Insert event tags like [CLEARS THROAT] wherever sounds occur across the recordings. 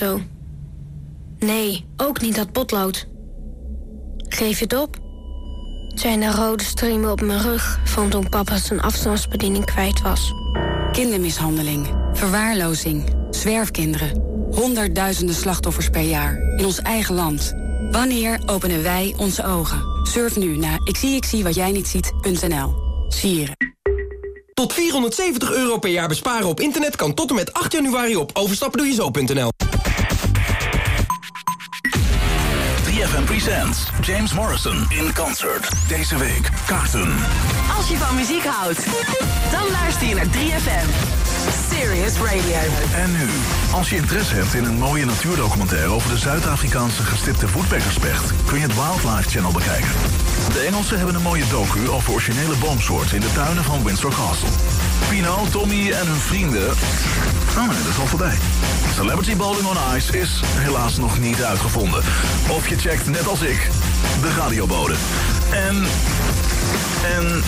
auto. Nee, ook niet dat potlood. Geef het op. Het zijn de rode streamen op mijn rug van toen papa zijn afstandsbediening kwijt was. Kindermishandeling, verwaarlozing, zwerfkinderen. Honderdduizenden slachtoffers per jaar in ons eigen land. Wanneer openen wij onze ogen? Surf nu naar ikziejikziewatjijnietziet.nl. Sieren. Tot 470 euro per jaar besparen op internet kan tot en met 8 januari op overstappendoejezo.nl. Presents James Morrison in concert. Deze week kaarten. Als je van muziek houdt, dan luister je naar 3FM. Serious Radio. En nu, als je interesse hebt in een mooie natuurdocumentaire over de Zuid-Afrikaanse gestipte voetbekkerspecht, kun je het Wildlife Channel bekijken. De Engelsen hebben een mooie docu over originele boomsoorten in de tuinen van Windsor Castle. Pino, Tommy en hun vrienden. Oh nee, dat is al voorbij. Celebrity Bowling on Ice is helaas nog niet uitgevonden. Of je checkt, net als ik, de radiobode. En. En.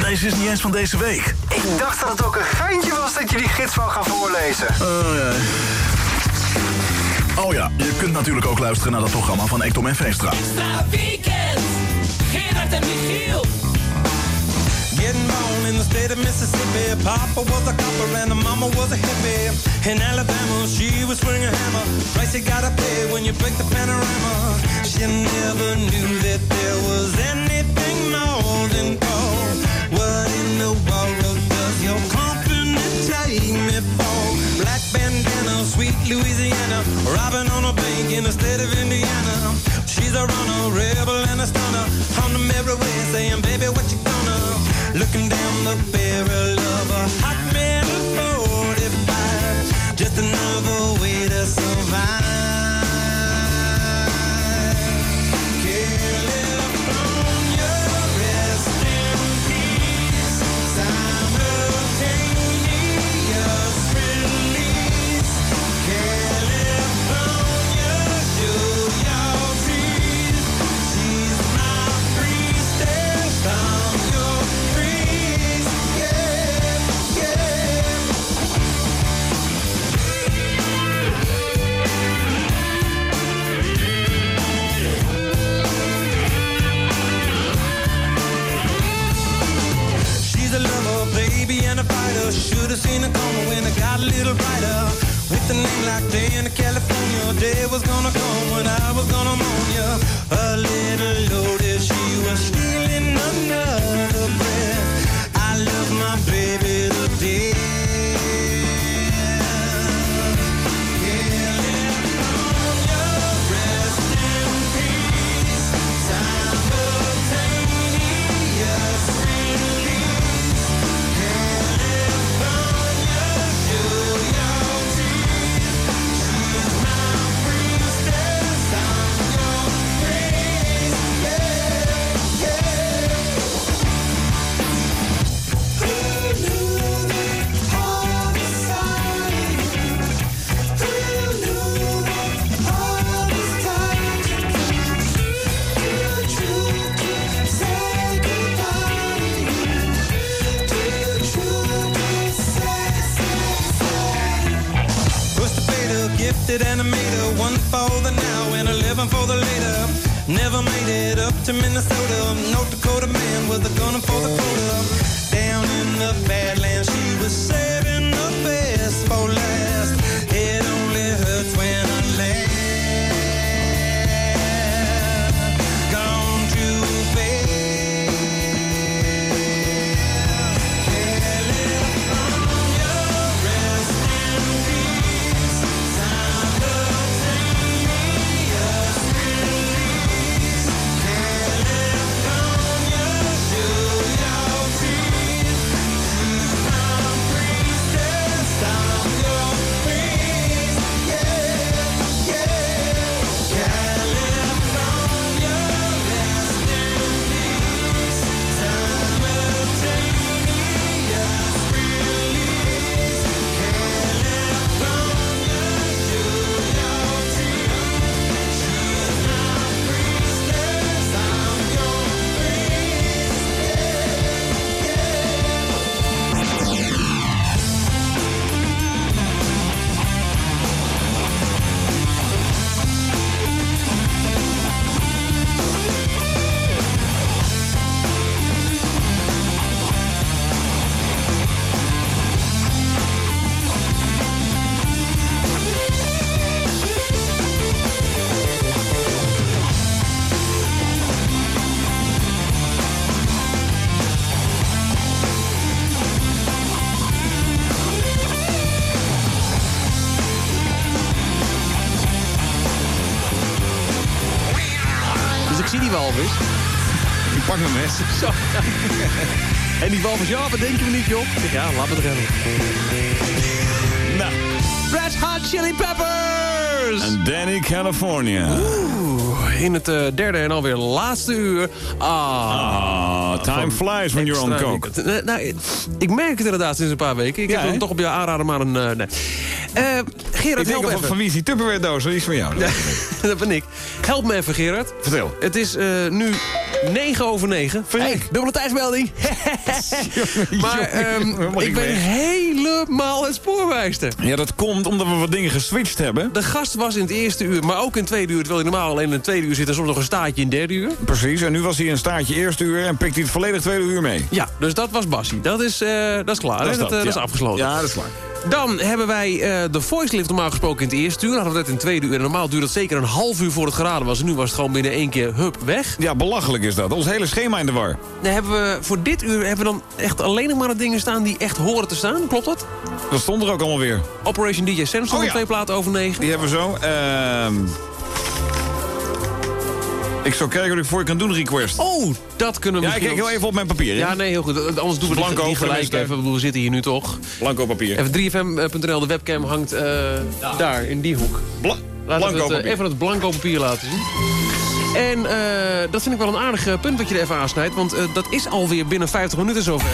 Deze is niet eens van deze week. Ik dacht dat het ook een geintje was dat je die gids wou gaan voorlezen. Oh ja. Oh ja, je kunt natuurlijk ook luisteren naar dat programma van Ektom en Veenstra. weekend, Gerard en Michiel. Getting born in the state of Mississippi. Papa was a copper and the mama was a hippie. In Alabama, she was swinging a hammer. Price you gotta pay when you break the panorama. She never knew that there was anything more than gold. What in the world does your company take me for? Black bandana, sweet Louisiana. Robbing on a bank in the state of Indiana. She's a runner, rebel and a stunner. On the merry way saying, baby, what you gonna? Looking down the barrel of a hot metal 45. Just another way to survive. Seen it coming when it got a little brighter. With a name like Day in California, day was gonna come when I was gonna moan ya. A little loaded, she was stealing another breath. I love my baby to death. For the now and eleven for the later. Never made it up to Minnesota. North Dakota man with a gun for the quota. Down in the Badlands, Zo. [LAUGHS] En die walvis, ja, wat denk je me niet, joh? Ja, laat me rennen. Nou. Red Hot Chili Peppers! En Danny California. Oeh, in het eh, derde en alweer laatste uur. Ah, Ah, time flies when you're on coke. Eh, nou, ik merk het inderdaad sinds een paar weken. Ik Ja, heb hem hè? toch op je aanraden maar een... eh, nee. Eh, Gerard, Ik denk help van, even. van wie is die Tupperware doos? Dat is van jou. [LAUGHS] dat ben ik. Help me even, Gerard. Vertel. Het is eh, nu 9 over 9. Hey, dubbele tijdsmelding. [LAUGHS] maar ehm, Dan ik ben helemaal het spoorwijster. Ja, dat komt omdat we wat dingen geswitcht hebben. De gast was in het eerste uur, maar ook in het tweede uur. Terwijl hij normaal alleen in het tweede uur zit en soms nog een staartje in het derde uur. Precies, en nu was hij een staartje eerste uur en pikt hij het volledig tweede uur mee. Ja, dus dat was Bassie. Dat is, eh, dat is klaar. Dat, eh, dat is ja. afgesloten. Ja, dat is klaar. Dan hebben wij eh, de voice lift normaal gesproken in het eerste uur. Hadden we dat in het tweede uur. En normaal duurde het zeker een half uur voor het geraden was. En nu was het gewoon binnen één keer hup weg. Ja, belachelijk is dat. Ons hele schema in de war. Dan hebben we voor dit uur hebben we dan echt alleen nog maar de dingen staan die echt horen te staan. Klopt dat? Dat stond er ook allemaal weer. Operation DJ Samsung, Oh ja. twee platen over negen. Die hebben we zo. Ehm ik zou kijken wat ik voor je kan doen, request. Oh, dat kunnen we ja, ik kijk heel even op mijn papier. hè? Ja, nee, heel goed. Anders doen we Blanco de gelijk even. Ik we zitten hier nu toch. Blanco papier. Even 3fm.nl, de webcam hangt eh, daar, in die hoek. Bla Laten we blanco het, eh, papier. even het blanco papier laten zien. En eh, dat vind ik wel een aardig eh, punt wat je er even aansnijdt. Want eh, dat is alweer binnen 50 minuten zover.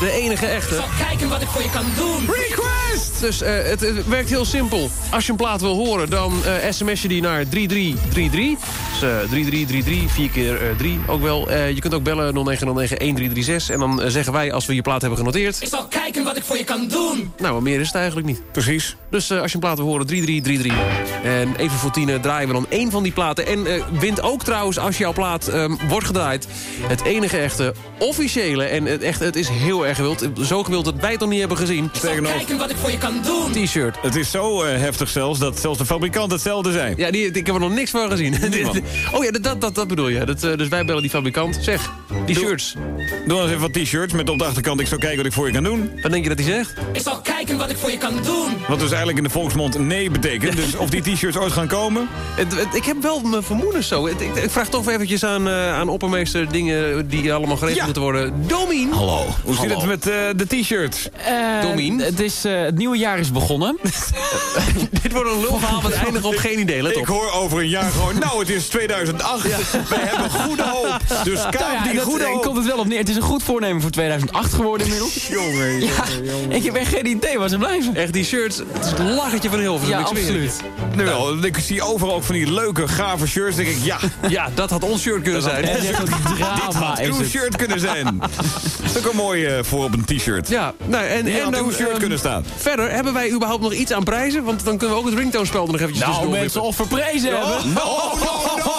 De enige echte. Zal kijken wat ik voor je kan doen. Request! Dus eh, het, het werkt heel simpel. Als je een plaat wil horen, dan eh, sms je die naar 3333. Eh 3333, 4 keer eh 3 ook wel. Eh, je kunt ook bellen 0909-1336. En dan eh, zeggen wij, als we je plaat hebben genoteerd... Ik zal kijken wat ik voor je kan doen. Nou, maar meer is het eigenlijk niet. Precies. Dus eh, als je een plaat wil horen, 3333. En even voor tien draaien we dan één van die platen. En eh, wint ook trouwens, als jouw plaat ehm, wordt gedraaid... het enige echte, officiële... en het, echt, het is heel erg gewild. Zo gewild dat wij het nog niet hebben gezien. Ik zal Sterker nog, kijken wat ik voor je kan doen. T-shirt. het is zo eh, heftig zelfs dat zelfs de fabrikant hetzelfde zijn. Ja, die, ik heb er nog niks van gezien. [LAUGHS] Oh ja, dat, dat, dat bedoel je. Dat, eh, dus wij bellen die fabrikant. Zeg, die Doe- shirts. Doe eens even wat t-shirts met op de achterkant ik zou kijken wat ik voor je kan doen. Wat denk je dat hij zegt? Ik zal kijken wat ik voor je kan doen. Wat dus eigenlijk in de volksmond nee betekent. Dus of die t-shirts ooit gaan komen. [LAUGHS] Het, het- ik heb wel mijn vermoedens zo. Het- ik, ik vraag toch eventjes aan, eh, aan oppermeester dingen die allemaal geregeld Ja. moeten worden. Domien. Hallo. Hoe zit het met eh, de t-shirts? Domien? Het, is, eh, het nieuwe jaar is begonnen. [LAUGHS] [LAUGHS] Dit wordt een lulverhaal met eindigen op geen idee. Let Ik op. hoor over een jaar gewoon, nou het is 2008. Wij hebben goede hoop. Dus kaap Nou ja, die dat, goede eh, hoop. komt het wel op neer. Het is een goed voornemen voor 2008 geworden inmiddels. [LAUGHS] Jongen, Ja, ik heb echt geen idee waar ze blijven. Echt, die shirts, het is het lachertje van Hilversum. Ja, absoluut. Nu wel, ik zie overal ook van die leuke, gave shirts. denk ik, ja, [LAUGHS] Ja, dat had ons shirt kunnen zijn. Echt een [LAUGHS] drama. had Is uw het. shirt kunnen zijn. Dat is ook een mooi eh, voor op een t-shirt. Ja, nou, en, Die en had dan, uw shirt ehm, kunnen staan. Verder, hebben wij überhaupt nog iets aan prijzen? Want dan kunnen we ook het ringtone-spel er nog eventjes Nou, mensen, of we prijzen hebben. No, no, no, no, no,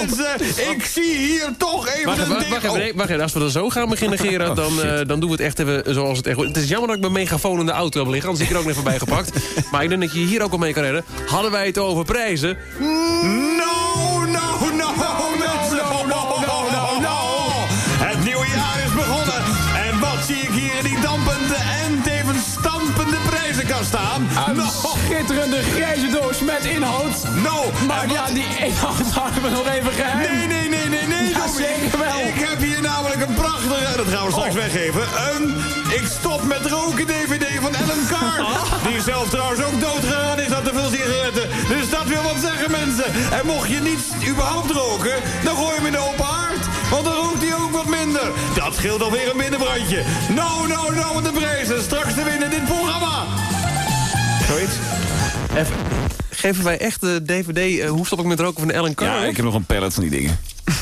mensen. Ik zie hier toch even Wacht, een wacht, ding. wacht, wacht even, als we er zo gaan beginnen, Gerard, dan, eh, dan doen we het echt even zoals het echt wordt. Het is jammer dat ik mijn megafoon in de auto heb liggen, anders heb ik er ook nog even bij gepakt. [LAUGHS] Maar ik denk dat je hier ook al mee kan redden. Hadden wij het over prijzen? No, met inhoud. no. Maar ja, die inhoud houden we nog even geheim. Nee, nee, nee, nee, nee. Ja, Tommy. zeker wel. Ik heb hier namelijk een prachtige, dat gaan we straks weggeven. Een Ik stop met roken DVD van Ellen Carr. Die zelf trouwens ook doodgegaan is aan te veel sigaretten. Dus dat wil wat zeggen, mensen. En mocht je niet überhaupt roken, dan gooi je hem in de open haard. Want dan rookt hij ook wat minder. Dat scheelt alweer een binnenbrandje. No, no, no, de prijzen. Straks te winnen in dit programma. Zoiets? Even, geven wij echt de DVD eh, Hoe stop ik met roken van Ellen Carr? Ja, ik heb nog een pallet van die dingen. [LAUGHS]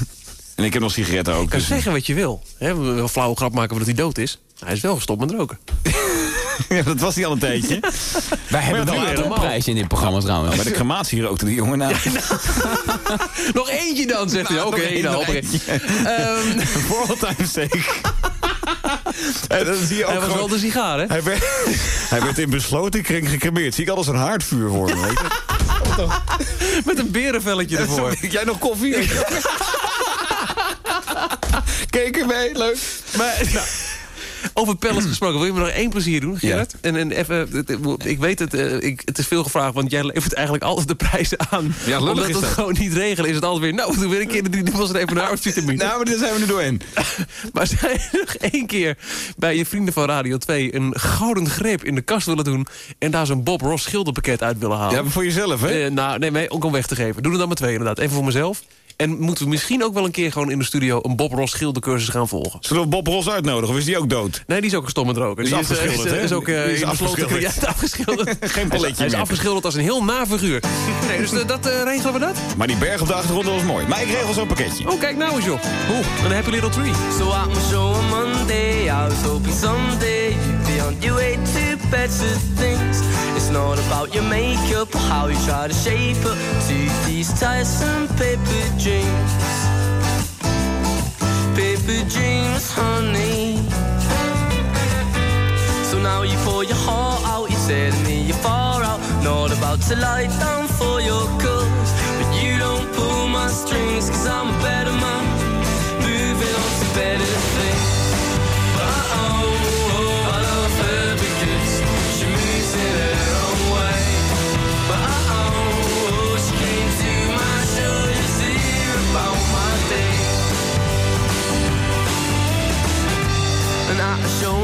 En ik heb nog sigaretten ook. Je kan dus- zeggen wat je wil. Hè, we willen een flauwe grap maken dat hij dood is. Hij is wel gestopt met roken. [LAUGHS] Ja, dat was hij al een tijdje. [LAUGHS] Wij hebben wel een prijs in dit programma trouwens. Bij de crematie rookte die jongen na. Nog eentje dan, zegt hij. Nou, Oké, dan. nog oké. eentje. En dan zie je ook hij was gewoon- wel de sigaar, hè? Hij werd, [LAUGHS] hij werd in besloten kring gecremeerd. Zie ik alles een haardvuur voor me, weet je? [LAUGHS] Met een berenvelletje ervoor. Jij nog koffie? [LAUGHS] Keek erbij, leuk. Maar, nou, Over pellets [CLEARS THROAT] gesproken, wil je me nog één plezier doen, Gerard? En, en even, het- het- ik weet het, eh, ik, het is veel gevraagd, want jij levert eigenlijk altijd de prijzen aan. Ja, Omdat is we het gewoon niet regelen, is het altijd weer, nou, doe weer een keer de drie dubbels en even een. Nou, maar daar zijn we nu doorheen. [LAUGHS] Maar zou je nog één keer bij je vrienden van Radio 2... een gouden greep in de kast willen doen... en daar zo'n Bob Ross schilderpakket uit willen halen? Ja, maar voor jezelf, hè? Eh, nou, nee, nee, ook om weg te geven. Doe er dan maar twee inderdaad. Even voor mezelf. En moeten we misschien ook wel een keer gewoon in de studio... een Bob Ross schildercursus gaan volgen. Zullen we Bob Ross uitnodigen of is die ook dood? Nee, die is ook gestopt met roken. Die is eh, afgeschilderd, is, hè? is ook eh, Die is in besloten- afgeschilderd. [LAUGHS] Ja, is afgeschilderd. [LAUGHS] Geen Hij is- palletje Hij is meer. afgeschilderd als een heel na figuur. [LAUGHS] Nee, dus eh, dat eh, regelen we dat? Maar die berg op de achtergrond was mooi. Maar ik regel zo'n pakketje. Oh, kijk nou eens, joh. Oeh, een happy little tree. So at my show on Monday, I was hoping someday be on your way to better things. It's not about your makeup or how you try to shape up to these tiresome paper dreams. Paper dreams, honey. So now you pour your heart out, you're telling me you're far out. Not about to lie down for your cause. But you don't pull my strings, cause I'm a better man. Moving on to better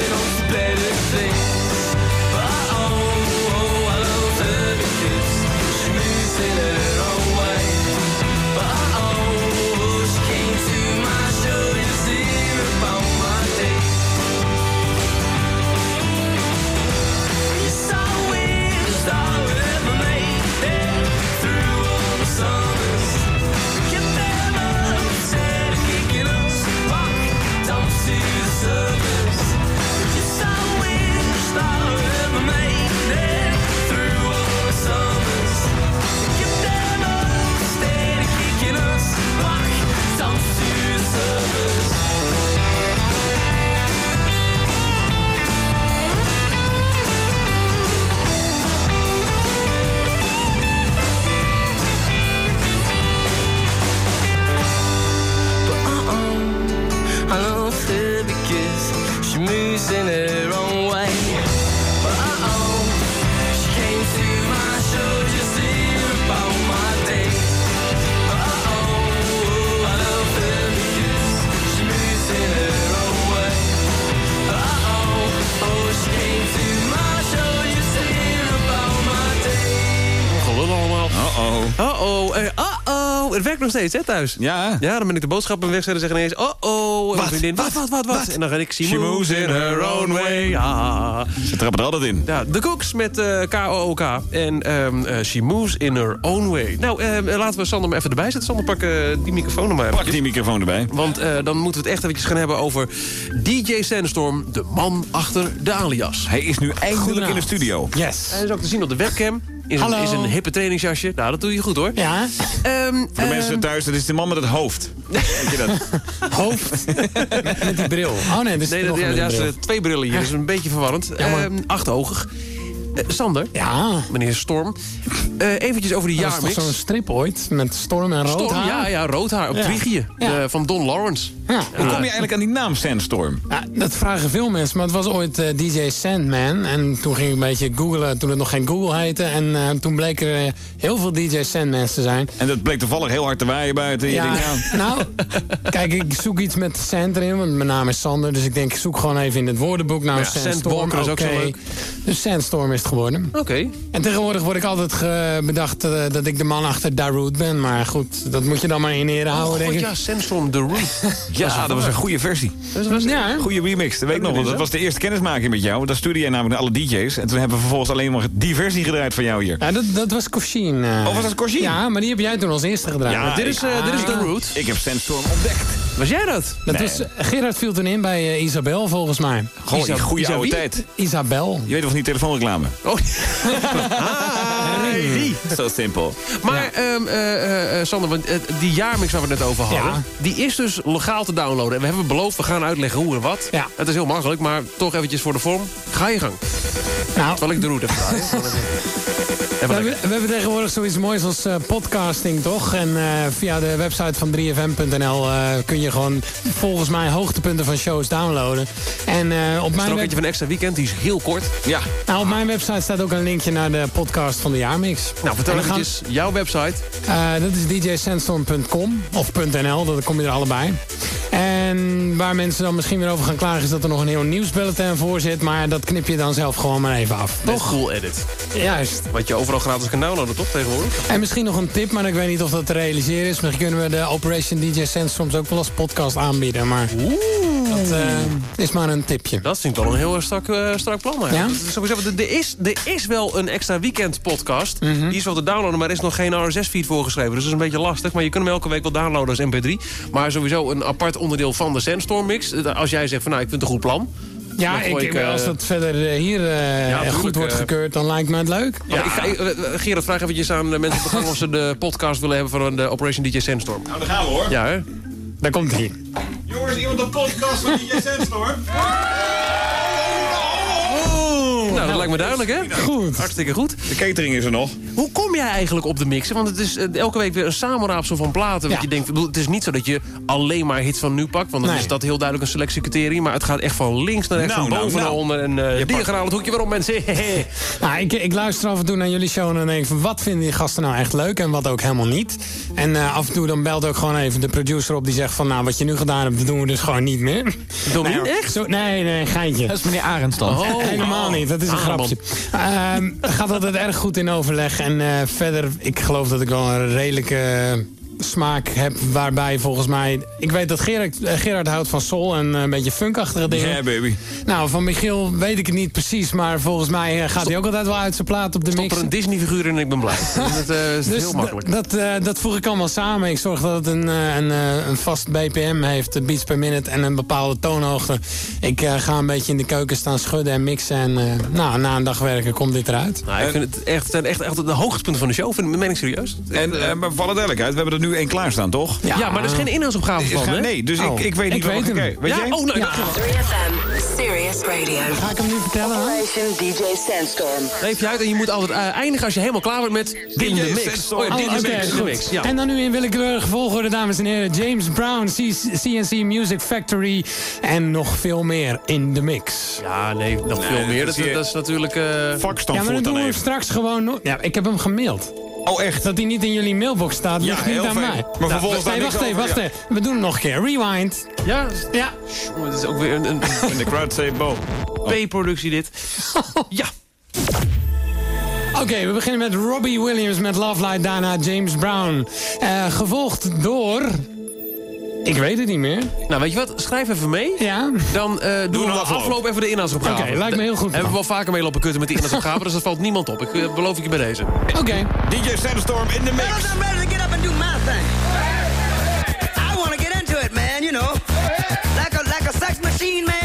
Moving on better things. Moves in her own way. But uh-oh, she came to my show just to hear about my day. But uh-oh, I love her because she moves in her own way. But uh-oh, oh, she came to my show just to hear about my day. Gelul allemaal. Uh-oh. Uh-oh, eh, uh-oh. Het werkt nog steeds, hè, thuis? Ja. Ja, dan ben ik de boodschappen wegzetten en zeggen ineens... Wat? Vriendin, wat, wat, wat, wat? En dan ga ik... She, She moves in her own way. Ja. Ze trappen er altijd in. Ja, de Cooks met eh K-O-O-K. En ehm, eh, She moves in her own way. Nou, eh, laten we Sander maar even erbij zetten. Sander, pak eh, die microfoon nog maar even. Pak die microfoon erbij. Want eh, dan moeten we het echt eventjes gaan hebben over DJ Sandstorm, de man achter de alias. Hij is nu eindelijk in de studio. Yes. Hij is ook te zien op de webcam. In in zijn hippe trainingsjasje. Nou, dat doe je goed hoor. Ja, Ehm, Voor de ehm, mensen thuis, dat is de man met het hoofd. Weet je dat? [LAUGHS] hoofd. [LAUGHS] Met die bril. Oh nee, dat is Nee, dat, nog ja, een ja, bril. zijn twee brillen hier. Dat is een beetje verwarrend. Jammer. Ehm, achthoogig. Eh, Sander, Ja, meneer Storm. eh eventjes over die dat was toch jaarmix. zo'n strip ooit met storm en rood Storm, haar? ja, ja, rood haar op Ja. Trigië. Ja. van Don Lawrence. Ja. Hoe kom je eigenlijk aan die naam Sandstorm? Ja, dat vragen veel mensen, maar het was ooit eh, DJ Sandman. En toen ging ik een beetje googlen, toen het nog geen Google heette. En eh, toen bleken er heel veel DJ Sandmans te zijn. En dat bleek toevallig heel hard te waaien buiten. Je Ja, denkt, [LAUGHS] nou, kijk, ik zoek iets met sand erin, want mijn naam is Sander. Dus ik denk, ik zoek gewoon even in het woordenboek. Nou, Ja, Sandstorm, is ook zo oké. leuk. Dus Sandstorm is het geworden. Oké. En tegenwoordig word ik altijd bedacht eh, dat ik de man achter Darude ben. Maar goed, dat moet je dan maar in ere houden, Oh, denk ik. ja, Sandstorm The Root. [LAUGHS] Ja, dat was een goede versie. Ja, Goede remix, dat weet ik nog. Want dat was de eerste kennismaking met jou. Dat stuurde jij namelijk naar alle DJ's. En toen hebben we vervolgens alleen maar die versie gedraaid van jou hier. Ja, dat, dat was Coshin. eh. Oh, was dat Coshin? Ja, maar die heb jij toen als eerste gedraaid. Ja, dit is, eh, dit is de route. Ik heb Sandstorm ontdekt. Was jij dat? Dat Nee. was, Gerard viel toen in bij eh, Isabel, volgens mij. Gewoon Isa- goede Isa oude tijd. Isabel. Je weet of niet telefoonreclame? Oh, [LAUGHS] Zo simpel. maar ehm, eh, eh, eh, Sander, want, die jaarmix waar we het net over hadden... Ja. die is dus legaal te downloaden. En we hebben beloofd, we gaan uitleggen hoe en wat. Ja. Het is heel makkelijk, maar toch eventjes voor de vorm. Ga je gang. Nou, Zal ik de route [LAUGHS] even- we hebben, we hebben tegenwoordig zoiets moois als podcasting, toch? En via de website van 3fm.nl eh, kun je gewoon volgens mij hoogtepunten van shows downloaden. En op, Is mijn eentje van extra weekend, die is heel kort. Ja. nou, op mijn website staat ook een linkje naar de podcast van de jaarmix. Nou, vertel En dan gaan- jouw website. Eh, dat is djsandstorm.com of .nl, dat kom je er allebei. En waar mensen dan misschien weer over gaan klagen... is dat er nog een heel nieuwsbulletin voor zit. Maar dat knip je dan zelf gewoon maar even af. Toch? Cool Edit. Juist. Wat je overal gratis kan downloaden, toch, tegenwoordig? En misschien nog een tip, maar ik weet niet of dat te realiseren is. Misschien kunnen we de Operation DJ Sandstorms ook wel als podcast aanbieden. Maar dat eh, is maar een tipje. Dat vind ik wel een heel strak, eh, strak plan. Ja? Sowieso, er, is, er is wel een extra weekend podcast. Mhm. Die is wel te downloaden, maar er is nog geen RSS-feed voorgeschreven. Dus dat is een beetje lastig. Maar je kunt hem elke week wel downloaden als mp3. Maar sowieso een apart onderdeel van de Sandstorm mix. Eh, Als jij zegt van nou, ik vind het een goed plan. Ja, ik, eh, als dat verder eh, hier eh, Ja, goed wordt eh, gekeurd, dan lijkt me het leuk. Ja, ik ga, eh, eh, Gerard, vraag eventjes aan de mensen op de gang... of ze de podcast willen hebben van de Operation DJ Sandstorm. Nou, daar gaan we hoor. Ja, hè? Daar komt hij. Jongens, iemand een podcast van DJ Sandstorm? Nou, dat lijkt me duidelijk, hè? Goed. Hartstikke goed. De catering is er nog. Hoe kom jij eigenlijk op de mixen? Want het is eh, elke week weer een samenraapsel van platen. Wat Ja. je denkt, bedoel, het is niet zo dat je alleen maar hits van nu pakt. Want dan Nee. is dat heel duidelijk een selectiecriterium. Maar het gaat echt van links naar rechts, Nou, van nou, boven naar nou. onder. En uh, pakt- diagonaal het hoekje waarom mensen. [LAUGHS] Nou, ik, ik luister af en toe naar jullie show en dan denk ik van... wat vinden die gasten nou echt leuk en wat ook helemaal niet. En eh, af en toe dan belt ook gewoon even de producer op die zegt van... nou, wat je nu gedaan hebt, dat doen we dus gewoon niet meer. Doe Nee, echt? Zo, nee, nee, geintje. Dat is meneer Arends dan. Oh, Helemaal oh. niet, dat is een Ah, grapje. Ehm, Het gaat altijd erg goed in overleg. En eh, verder, ik geloof dat ik wel een redelijke smaak heb... waarbij volgens mij... Ik weet dat Gerard, eh, Gerard houdt van soul en eh, een beetje funkachtige dingen. Ja, baby. Nou, van Michiel weet ik het niet precies... maar volgens mij eh, gaat hij ook altijd wel uit zijn plaat op de Stop mix. er een Disney-figuur in en ik ben blij. [LAUGHS] dat eh, is Dus heel makkelijk. Dat, eh, dat voeg ik allemaal samen. Ik zorg dat het een, eh, een, eh, een vast BPM heeft, de beats per minute en een bepaalde toonhoogte. Ik eh, ga een beetje in de keuken staan schudden en mixen. En eh, nou, na een dag werken komt dit eruit. Nou, ik vind het echt, het zijn echt, echt de hoogtepunten van de show. Vind, meen ik serieus. En, maar voor alle duidelijkheid, we hebben er nu één klaarstaan, toch? Ja, maar er is geen inhoudsopgave van, hè? nee, dus Oh. ik, ik weet niet Ik weet. Weet ja, jij? oh, nou, Ja. dankjewel. 3FM, Serious Radio. Ga ik hem nu vertellen? Operation DJ Sandstorm. Geef je uit en je moet altijd eh, eindigen als je helemaal klaar bent met in de mix. Oh ja, Oh, in de mix. goed. Ja. En dan nu in willekeurige volgorde, dames en heren. James Brown, C- CNC Music Factory en nog veel meer in de mix. Ja, nee, nog veel meer. Dat, is natuurlijk... eh, Vakstand Ja, maar dan doen we straks gewoon... Ja, ik heb hem gemaild. Oh, echt? Dat hij niet in jullie mailbox staat, Ja, ligt niet heel aan fijn. mij. Maar vervolgens nee, wacht even, wacht ja. even. We doen het nog een keer. Rewind. ja, Ja. het is ook weer een, een En de crowd say bo. P-productie dit. [LAUGHS] Ja. Oké, we beginnen met Robbie Williams met Love Light, daarna James Brown. Eh, gevolgd door... Ik weet het niet meer. Nou, weet je wat? Schrijf even mee. Ja? Dan eh, doen we afloop. afloop even de inhoudsopgave. Oké, lijkt me heel goed. Hebben we wel vaker mee lopen kutten met die inhoudsopgave, dus dat valt niemand op. Ik eh, beloof ik je bij deze. Oké. DJ Sandstorm in de mix. I'm ready to get up and do my thing. I want to get into it, man, you know. Like a, like a sex machine, man.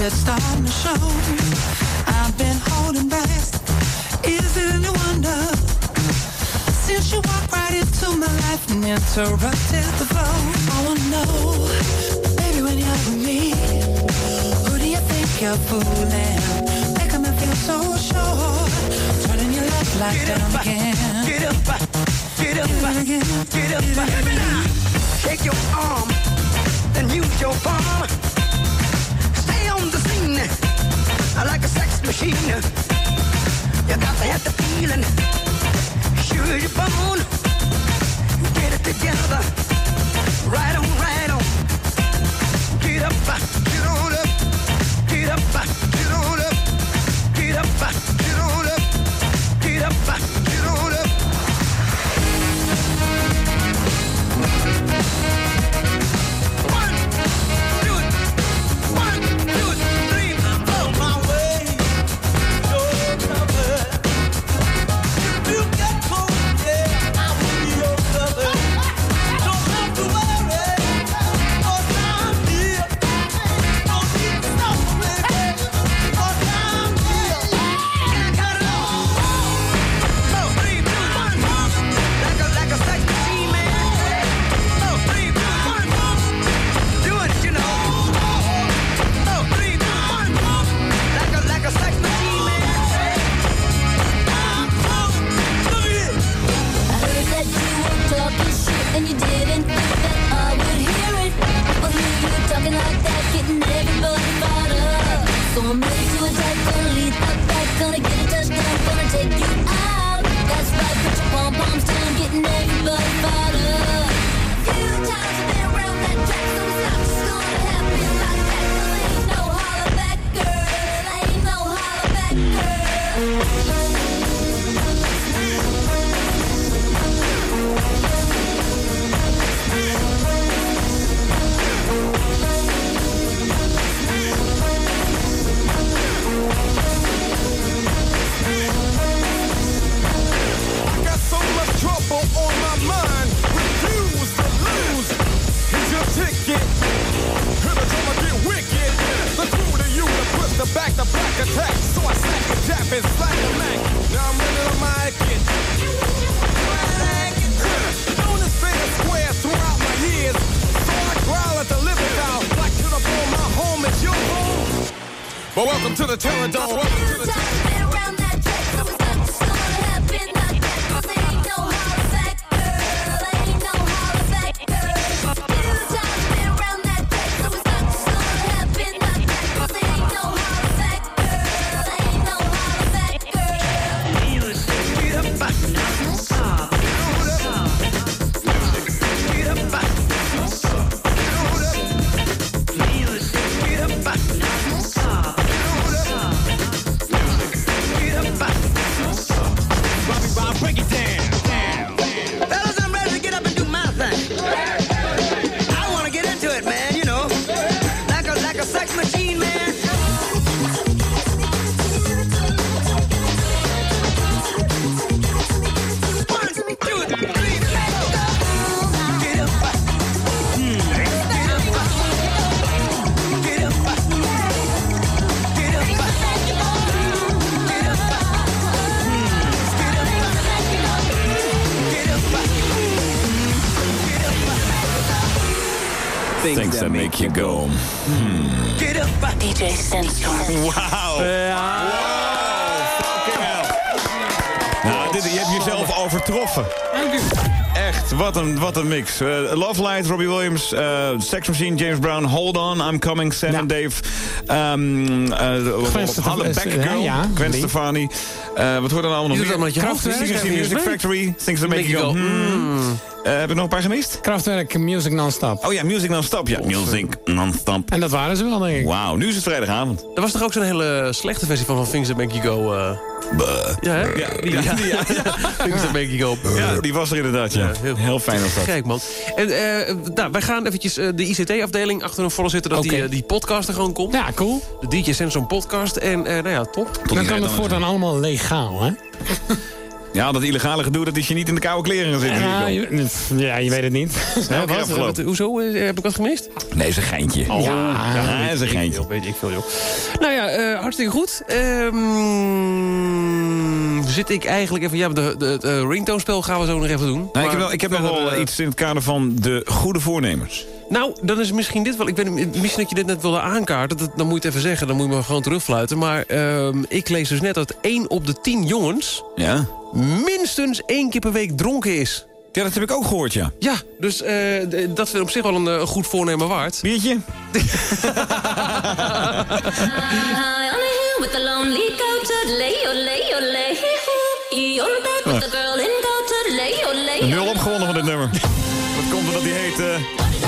It's starting to show. I've been holding back. Is it any wonder? Since you walked right into my life and interrupted the flow, I wanna know, baby, when you're with me, who do you think you're fooling? Making me feel so sure, turning your left light Get down up, again. get up, get up, get up. Hear me now. Shake your arm, then use your palm. On the scene. I like a sex machine. You got to have the feeling. Sure as you're born. Get it together. Right on, right on. Get up, the Terror Eh, Love Light, Robbie Williams, eh, Sex Machine, James Brown, Hold On, I'm Coming, Sam and Dave. Um, Halle Back Stefani, Girl, ja, Gwen. Stefani. Eh, wat hoort er nou allemaal nog meer? Kraftwerk, Music. Factory, Things That Make You Go. Eh, heb ik nog een paar gemist? Kraftwerk, Music Non-Stop. Oh ja, Music Non-Stop. Ja, Music Non-Stop. En dat waren ze wel, denk ik. Wauw, nu is het vrijdagavond. Er was toch ook zo'n hele slechte versie van, van Things That Make You Go... eh, Ja, hè? Ja, die, ja, [LAUGHS] ja. [LAUGHS] ja, Things That Make You Go. Ja, die was er inderdaad, ja. heel, fijn was dat. Gek, man. En eh, nou, wij gaan eventjes de ICT-afdeling achter een volle zitten... dat die, die podcast er gewoon komt. Ja, cool. De DJ Sensor podcast. En eh, nou ja, top. Dan kan het voortaan allemaal legaal, hè? [LAUGHS] Ja, dat illegale gedoe, dat is je niet in de koude kleren gaan zitten. Ja, je, ja, je weet het niet. Wat? Wat? Hoezo? Eh, Heb ik wat gemist? Nee, is een geintje. Oh, ja, ja, is een geintje. Weet ik veel, joh. Nou ja, eh, hartstikke goed. Ehm, zit ik eigenlijk even... Ja, de, de, het eh, ringtone-spel gaan we zo nog even doen. Nou, ik heb, wel, ik heb nog wel iets in het kader van de goede voornemens. Nou, dan is misschien dit wel... Ik weet, niet, misschien dat je dit net wilde aankaarten. Dat, dan moet je het even zeggen. Dan moet je me gewoon terugfluiten. Maar ehm, ik lees dus net dat 1 op de 10 jongens... Ja? Minstens één keer per week dronken is. Ja, dat heb ik ook gehoord, ja. Ja, dus eh, dat ik op zich wel een, eh, een goed voornemen waard. Biertje? [LAUGHS] Nul opgewonnen van dit nummer. [LAUGHS] Dat komt omdat hij heet... eh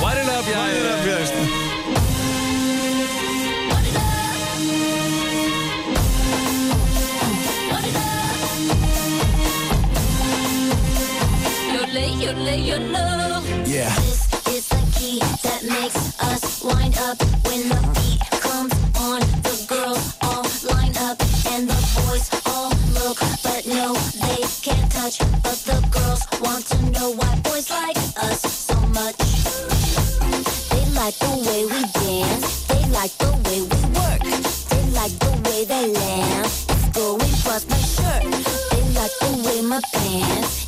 Wide it up, ja. Up, juist. Yeah. This is the key that makes us wind up when the beat comes on. The girls all line up and the boys all look, but no, they can't touch. But the girls want to know why boys like us so much. They like the way we dance. They like the way we work. They like the way they laugh. It's going past my shirt. They like the way my pants.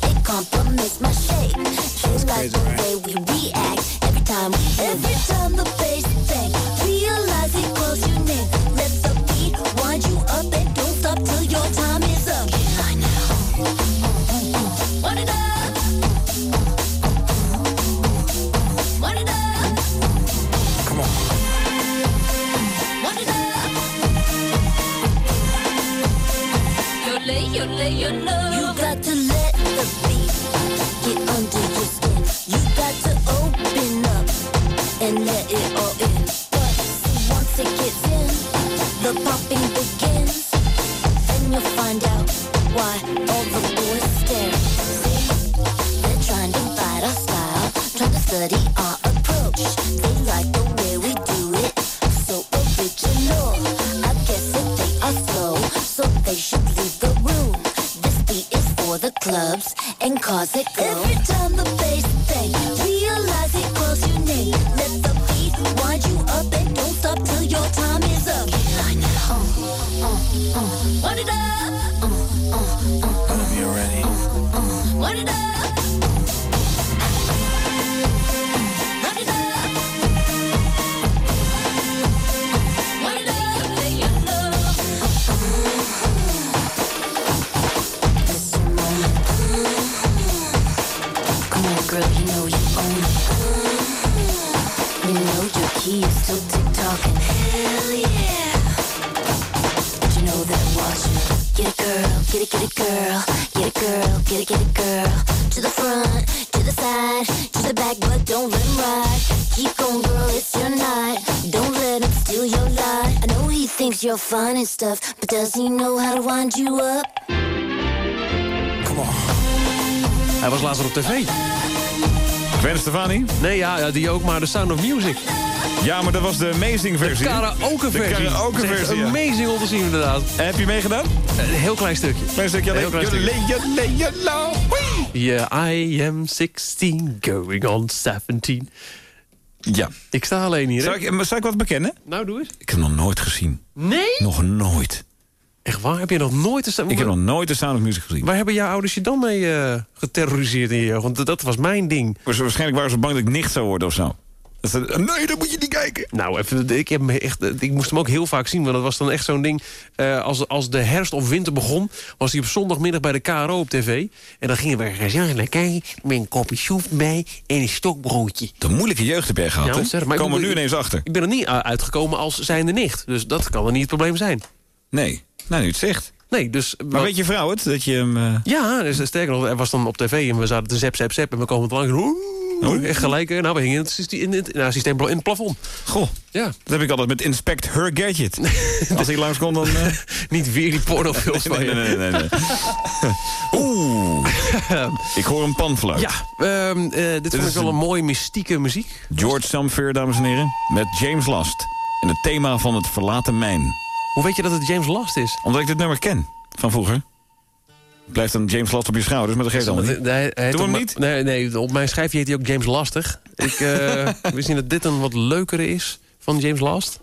Op tv. Gwen Stefani? Nee, ja, die ook, maar The Sound of Music. Ja, maar dat was de amazing versie. De karaoke versie. De karaoke versie, ja. amazing om te zien, inderdaad. En heb je meegedaan? Een heel klein stukje. Klein stukje Een heel alleen. klein stukje. Yeah, I am 16, going on 17. Ja. Ik sta alleen hier? Zal ik, wat bekennen? Nou, doe eens. Ik heb nog nooit gezien. Nee? Nog nooit. Echt waar? Heb je nog nooit... Te Ik heb nog nooit Sound of Music gezien. Waar hebben jouw ouders je dan mee eh, geterroriseerd in je jeugd? Want dat was mijn ding. Waarschijnlijk waren ze bang dat ik nicht zou worden of zo. Dat ze, nee, dat moet je niet kijken. Nou, even, ik, heb me echt, ik moest hem ook heel vaak zien. Want dat was dan echt zo'n ding. eh, als, als de herfst of winter begon... was hij op zondagmiddag bij de KRO op tv. En dan gingen we gezellig kijken... met een kopje soep bij en een stokbroodje. De moeilijke jeugd heb jij gehad, Ja, hè? Komen we nu ineens achter. Ik ben er niet uitgekomen als zijnde nicht. Dus dat kan er niet het probleem zijn. Nee, nou nu het zegt. Nee, dus... Maar weet je vrouw het? Dat je hem... eh, Ja, dus, sterker nog, er was dan op tv en we zaten te zep, zep, zep... en we komen te langs. Oeh, echt gelijk. eh, Nou, we hingen in het, syste- in het, nou, systeem in het plafond. Goh, Ja. dat heb ik altijd met Inspect Her Gadget. [LAUGHS] Als hij langs komt, dan... eh, [LAUGHS] Niet weer die pornofilms nee, nee, nee, nee, nee. [LAUGHS] Oeh, ik hoor een panfluit. Ja, ehm, eh, dit vond is ik wel een- een mooie mystieke muziek. George Samfair, dames en heren, met James Last. En het thema van het verlaten mijn. Hoe weet je dat het James Last is? Omdat ik dit nummer ken, van vroeger. Blijft dan James Last op je schouders, maar dat geeft allemaal niet. Nee, hij Doe hem niet? Nee, nee, op mijn schijfje heet hij ook James Lastig. Ik eh, [LAUGHS] wist niet dat dit een wat leukere is van James Last.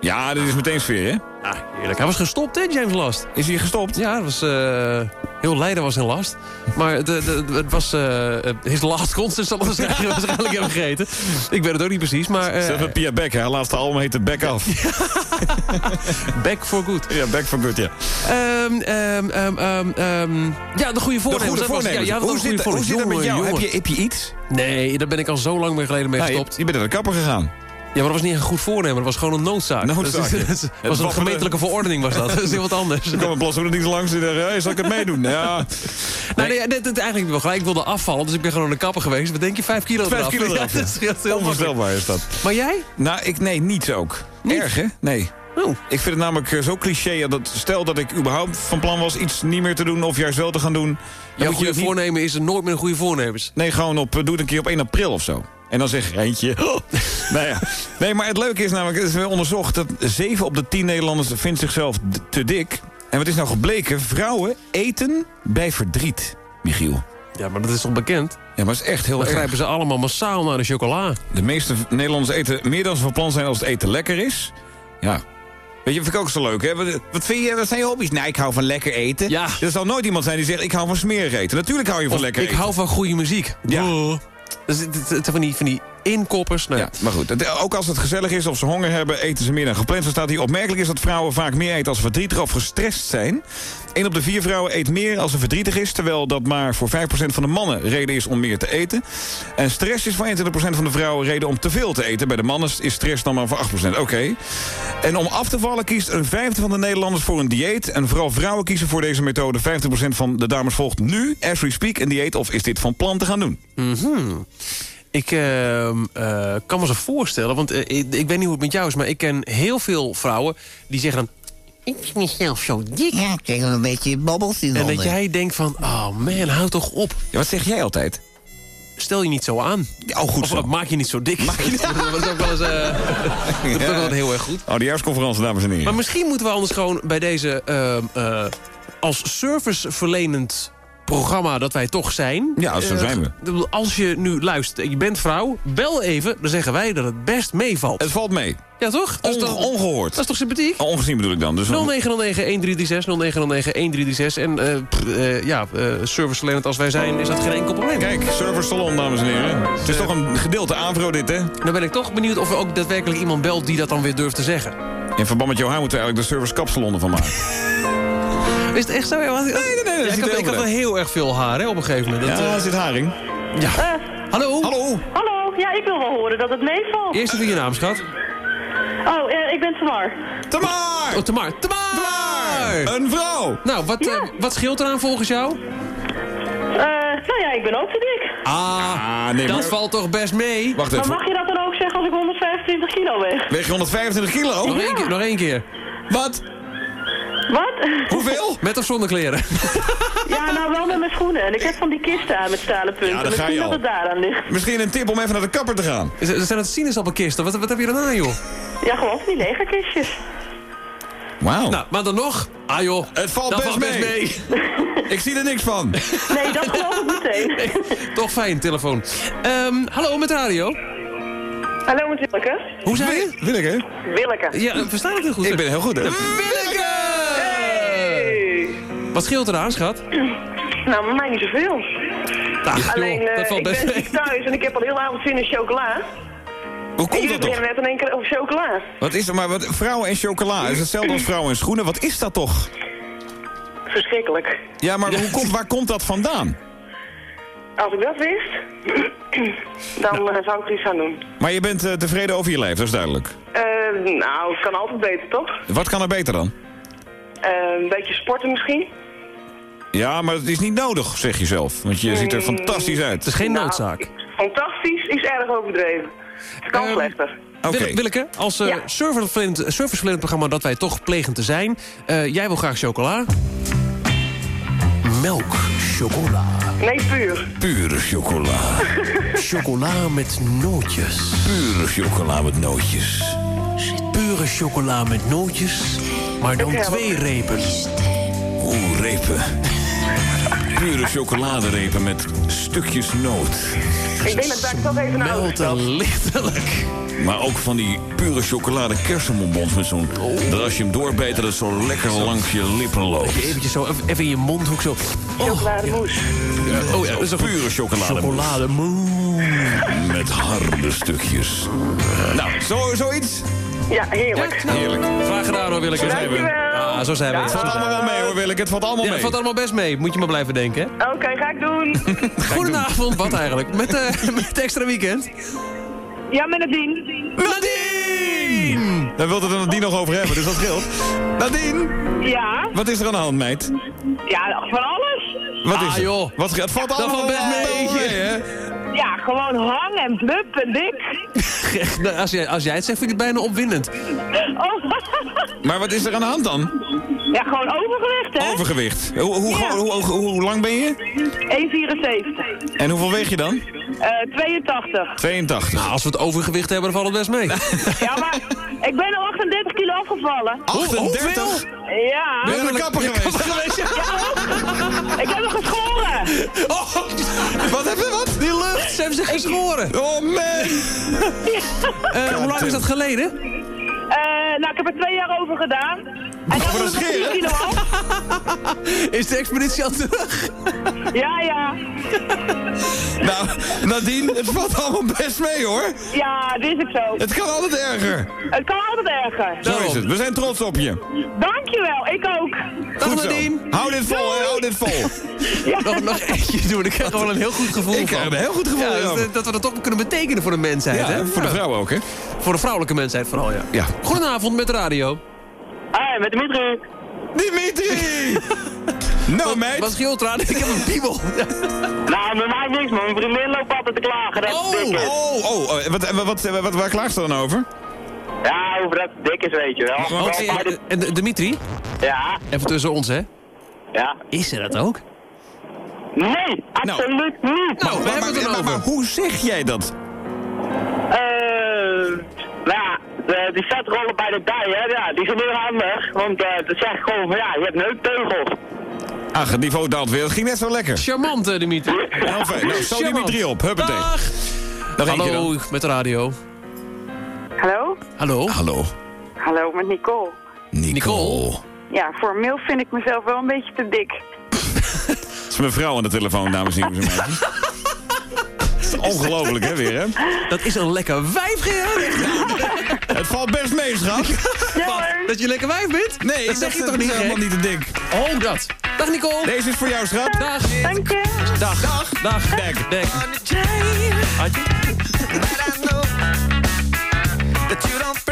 Ja, dit is meteen sfeer, hè? Ah, heerlijk. Hij was gestopt, hè, James Last? Is hij gestopt? Ja, het was, eh, heel Leiden was in last. Maar de, de, het was eh his last concert, zal het [LAUGHS] waarschijnlijk waarschijnlijk hebben gegeten. Ik weet het ook niet precies, maar... Zet met Pia Beck, haar laatste album heette Back Off. [LAUGHS] back for good. Ja, Back for Good, ja. Ehm, ehm, ehm, ja, de goede voornemens. De goede voornemens. Ja, hoe zit, hoe zit dat met jou? Heb je, heb je iets? Nee, daar ben ik al zo lang mee geleden mee Nou, je, gestopt. je bent naar de kapper gegaan. Ja, maar dat was niet een goed voornemen, dat was gewoon een noodzaak. Noodzaak, Dat [LAUGHS] was een gemeentelijke verordening was dat. [LAUGHS] Dat is heel wat anders. Er kwam een belastingdienst langs en hey, zal ik het meedoen? Ja, [LAUGHS] Nou, nee, eigenlijk wel gelijk. Ik wilde afvallen, dus ik ben gewoon naar de kapper geweest. Wat denk je, vijf kilo vijf eraf? kilo eraf. Ja, dat scheelt heel makkelijk. Onvoorstelbaar is dat. Maar jij? Nou, ik, nee, niets ook. Erg, hè? Nee. Oh. Ik vind het namelijk eh, zo cliché dat stel dat ik überhaupt van plan was iets niet meer te doen of juist wel te gaan doen. Jouw je goede niet- voornemen is er nooit meer een goede voornemens. Nee, gewoon op, eh, doe het een keer op 1 april of zo. En dan zeg je eentje. [LAUGHS] nou ja. Nee, maar het leuke is namelijk, het is weer onderzocht... dat 7 op de 10 Nederlanders vindt zichzelf te dik. En wat is nou gebleken? Vrouwen eten bij verdriet, Michiel. Ja, maar dat is toch bekend? Ja, maar het is echt heel Dan erg. grijpen ze allemaal massaal naar de chocola. De meeste Nederlanders eten meer dan ze van plan zijn als het eten lekker is. Ja. Weet je, vind ik ook zo leuk, hè? Wat, vind je, wat zijn je hobby's? Nou, ik hou van lekker eten. Ja. Er zal nooit iemand zijn die zegt, ik hou van smerig eten. Natuurlijk hou je van Of lekker ik eten. hou van goede muziek. Ja. Oh. Dus het, het, van die, van die inkoppers. Nou, Ja, maar goed. Het- Ook als het gezellig is of ze honger hebben, eten ze meer dan gepland. Zo staat hier opmerkelijk is dat vrouwen vaak meer eten als ze verdrietig of gestrest zijn. 1 op de vier vrouwen eet meer als ze verdrietig is... terwijl dat maar voor 5% van de mannen reden is om meer te eten. En stress is voor 21% van de vrouwen reden om te veel te eten. Bij de mannen is stress dan maar voor 8%. Oké. En om af te vallen kiest een vijfde van de Nederlanders voor een dieet. En vooral vrouwen kiezen voor deze methode. 50% van de dames volgt nu, as we speak, een dieet... of is dit van plan te gaan doen? Mhm. Ik ehm, eh, kan me zo voorstellen, want eh, ik, ik weet niet hoe het met jou is... maar ik ken heel veel vrouwen die zeggen dan... Ik vind mezelf zo dik. Ja, ik krijg een beetje bobbels in de En dat jij denkt van, oh man, houd toch op. Ja, wat zeg jij altijd? Stel je niet zo aan. Oh, goed Of zo. maak je niet zo dik. [LAUGHS] dat is ook wel eens, eh, [LAUGHS] dat is ook wel heel erg goed. Oudejaarsconferentie, dames en heren. Maar misschien moeten we anders gewoon bij deze... ehm, eh, als serviceverlenend programma dat wij toch zijn... Ja, zo eh, zijn we. Als je nu luistert en je bent vrouw, bel even. Dan zeggen wij dat het best meevalt. Het valt mee. Ja, toch? Dat is Onge- toch, ongehoord. dat is toch sympathiek? Ongezien bedoel ik dan. Dus 0909-1336, 0909-1336. En eh, pff, eh, ja, serviceverlenend als wij zijn, is dat geen enkel probleem. Kijk, Server Salon, dames en heren. Het is toch een gedeelte aanvro dit, hè? Dan ben ik toch benieuwd of er ook daadwerkelijk iemand belt die dat dan weer durft te zeggen. In verband met jouw haar moeten we eigenlijk de Service Kapsalon ervan maken. [LAUGHS] Is het echt zo? Ja, want- nee, nee, Ja, is ik, had, ik had heel wel heel erg veel haar hè, op een gegeven moment. Dat, Ja, eh, zit haring. ja. Hallo? Hallo. Hallo, ja, ik wil wel horen dat het meevalt. Eerst even je naam, schat. Oh, eh, ik ben Tamar. Tamar! Oh, Tamar. Tamar! Een vrouw! Nou, wat, eh, wat scheelt eraan volgens jou? Eh, nou ja, ik ben ook te dik. Ah, nee, dat maar- valt toch best mee? Wacht Maar even. mag je dat dan ook zeggen als ik 125 kilo weeg? Weeg je 125 kilo? Nog één keer. Nog één keer. Wat? Wat? Hoeveel? Met of zonder kleren? Ja, nou wel met mijn schoenen. En ik heb van die kisten aan met stalen punten. Ja, Misschien je dat al. het daaraan ligt. Misschien een tip om even naar de kapper te gaan. Is- Zijn het sinaasappelkisten? Wat, wat heb je dan aan, joh? Ja, gewoon van die legerkistjes. Wauw. Nou, maar dan nog. Ah, joh. het valt dat best valt best mee. mee. [LAUGHS] Ik zie er niks van. Nee, dat geloof ik meteen. [LAUGHS] Toch fijn, telefoon. Ehm, hallo, met radio. Hallo, met Willeke. Hoe zei je? Wil ik, hè? Willeke. Ja, verstaan het heel goed. Ik ben heel goed, hè? Willeke! Wat scheelt eraan, schat? Nou, bij mij niet zoveel. Ach, Alleen, joh, eh, dat valt ik best ben mee. ziek thuis en ik heb al heel avond zin in chocola. Hoe komt dat toch? net in één keer over chocola. Wat is er maar? Wat, vrouwen en chocola is hetzelfde als vrouwen en schoenen. Wat is dat toch? Verschrikkelijk. Ja, maar hoe komt, waar komt dat vandaan? Als ik dat wist, [CLEARS THROAT] dan eh, zou ik er iets aan doen. Maar je bent eh, tevreden over je lijf, dat is duidelijk. Eh, nou, het kan altijd beter, toch? Wat kan er beter dan? Eh, een beetje sporten misschien. Ja, maar het is niet nodig, zeg je zelf. Want je ziet er fantastisch uit. Het is geen Nou, noodzaak. Fantastisch is erg overdreven. Het kan Ehm, slechter. Oké. Wil- Willeke, als uh, Ja. serviceverlenend serviceverlenend programma dat wij toch plegen te zijn... eh, jij wil graag chocola? Melk chocola. Nee, puur. Pure chocola. [LAUGHS] Chocola met nootjes. Pure chocola met nootjes. Pure chocola met nootjes, maar dan twee repen. Oeh, repen. [LAUGHS] Pure chocoladerepen met stukjes noot. Ik denk dat ik daar toch even naar Melten lichtelijk. Maar ook van die pure chocolade kersenbonbons met zo'n... Dat als je hem doorbijt, dat het zo lekker langs je lippen loopt. Eventjes zo, even- in je mondhoek zo. Oh, Chocolademousse. oh ja, dat is een Pure chocolade. chocolade. Met harde stukjes. Nou, zo, zoiets? Ja, heerlijk. Heerlijk. Graag gedaan hoor, Willeke. Dankjewel. Ah, zo zijn we. Het valt allemaal wel mee hoor, Willeke. Het valt allemaal Ja, mee. het valt allemaal best mee. Moet je maar blijven denken. hè? Oké, ga ik doen. [LAUGHS] Goedenavond, wat eigenlijk? Met, eh [LAUGHS] met het extra weekend? ja, met Nadine. Nadine! Daar wilde er Nadine nog over hebben, dus dat scheelt. Nadine, Ja? wat is er aan de hand, meid? Ja, van alles. Wat is Ah, er? joh. Wat, het valt Dat allemaal valt best mee. hè? Ja, gewoon hang en blub en dik. Nou, Als jij, als jij het zegt, vind ik het bijna opwindend. Oh. [LAUGHS] Maar wat is er aan de hand dan? Ja, gewoon overgewicht, hè? Overgewicht. Hoe, hoe, Ja. hoe, hoe, hoe- hoe lang ben je? 1,74. En hoeveel weeg je dan? Eh 82. 82. Nou, als we het overgewicht hebben, dan valt het best mee. [LAUGHS] Ja, maar ik ben al 38 kilo afgevallen. 38? Ja. Ben je naar de kapper geweest? [LAUGHS] Ik heb nog geschoren. Oh, Wat heb je wat? die lucht, ze hebben zich geschoren. [LAUGHS] Oh man! Eh, hoe lang is dat geleden? Eh, nou, ik heb er twee jaar over gedaan. En dan Over moet dat ik nog 10 scheren? kilo af. [LAUGHS] Is de expeditie al terug? Ja, ja. [LAUGHS] Nou, Nadine, het valt allemaal best mee hoor. Ja, dit is ook zo. Het kan altijd erger. Het kan altijd erger. Zo is het. We zijn trots op je. Dankjewel, ik ook. Dag Goed zo. Nadine. Hou dit vol, hè. Hou dit vol. [LAUGHS] Nog, nog eentje doen, ik krijg er wel een heel goed gevoel Ik van. krijg er een heel goed gevoel Ja, dat, dat we dat toch kunnen betekenen voor de mensheid, Ja, hè? voor de vrouw ook, hè? Voor de vrouwelijke mensheid vooral, ja. Ja. Goedenavond met de radio. Hoi, met Dimitri. Dimitri! [LAUGHS] nou, meid. Wat scheelt eraan? Ik heb een piemel. [LAUGHS] Nou, met mij niks, man. Mijn vriendin loopt altijd te klagen dat dik is. Oh, oh, oh, wat, wat, wat, wat, waar klaagt ze dan over? Ja, over dat het dik is, weet je wel. Oh, en, en- en de- Dimitri, Ja, even tussen ons, hè? ja. Is ze dat ook? Nee, absoluut niet. Nou, we hebben het maar, erover. maar hoe zeg jij dat? Eh, nou die vetrollen bij de dij, hè, ja, die zijn heel handig. Want eh dat zegt gewoon van ja, je hebt neukteugels. Ach, het niveau daalt weer. Het ging net zo lekker. Charmant, eh, Dimitri. Heel fijn. Nou, zo Charmant. Dimitri op. Huppatee. Dag. Hallo, dan. met de radio. Hallo? Hallo. Hallo. Hallo, met Nicole. Nicole. Ja, voor een mail vind ik mezelf wel een beetje te dik. [LAUGHS] Het is mijn vrouw aan de telefoon, dames en heren. Is ongelooflijk, hè, weer, hè? Dat is een lekker wijf, Gerard. [LAUGHS] Het valt best mee, schat. Wat? Dat je lekker wijf bent? Nee, dat zeg je toch is niet, helemaal niet te dik. Oh, dat. Dag, Nicole. Deze is voor jou, schat. Dag. Dank je. Dag. Dag. Dag. Adje. that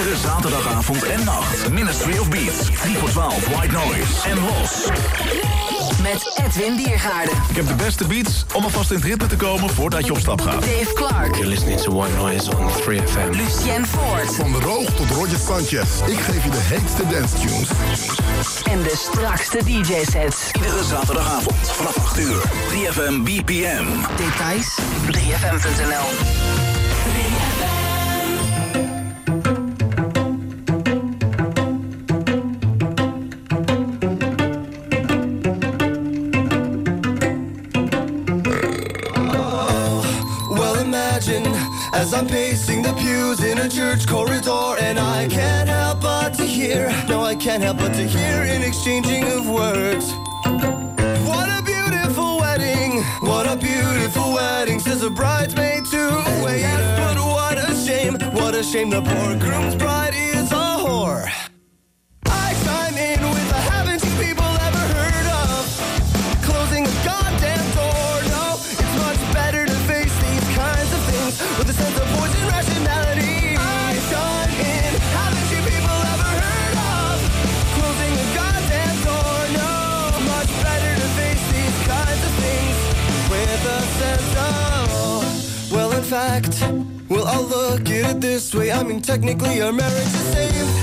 Iedere zaterdagavond en nacht. Ministry of Beats. 3 voor 12 White Noise. En Los. Met Edwin Diergaarden. Ik heb de beste beats om alvast in het ritme te komen voordat je op stap gaat. Dave Clark. You're listening to White Noise on 3FM. Lucien Ford. Van de Roog tot Roger Sanchez. Ik geef je de heetste dance tunes. En de strakste DJ sets. Iedere zaterdagavond vanaf 8 uur. 3FM BPM. Details 3FM.nl. 3FM. I'm pacing the pews in a church corridor, and I can't help but to hear. No, I can't help but to hear an exchanging of words. What a beautiful wedding! What a beautiful wedding! Says a bridesmaid to a waiter. Yes, but what a shame! What a shame! The poor groom's bride is a whore. Well, well, I'll look at it this way. I mean, technically, our marriage is saved.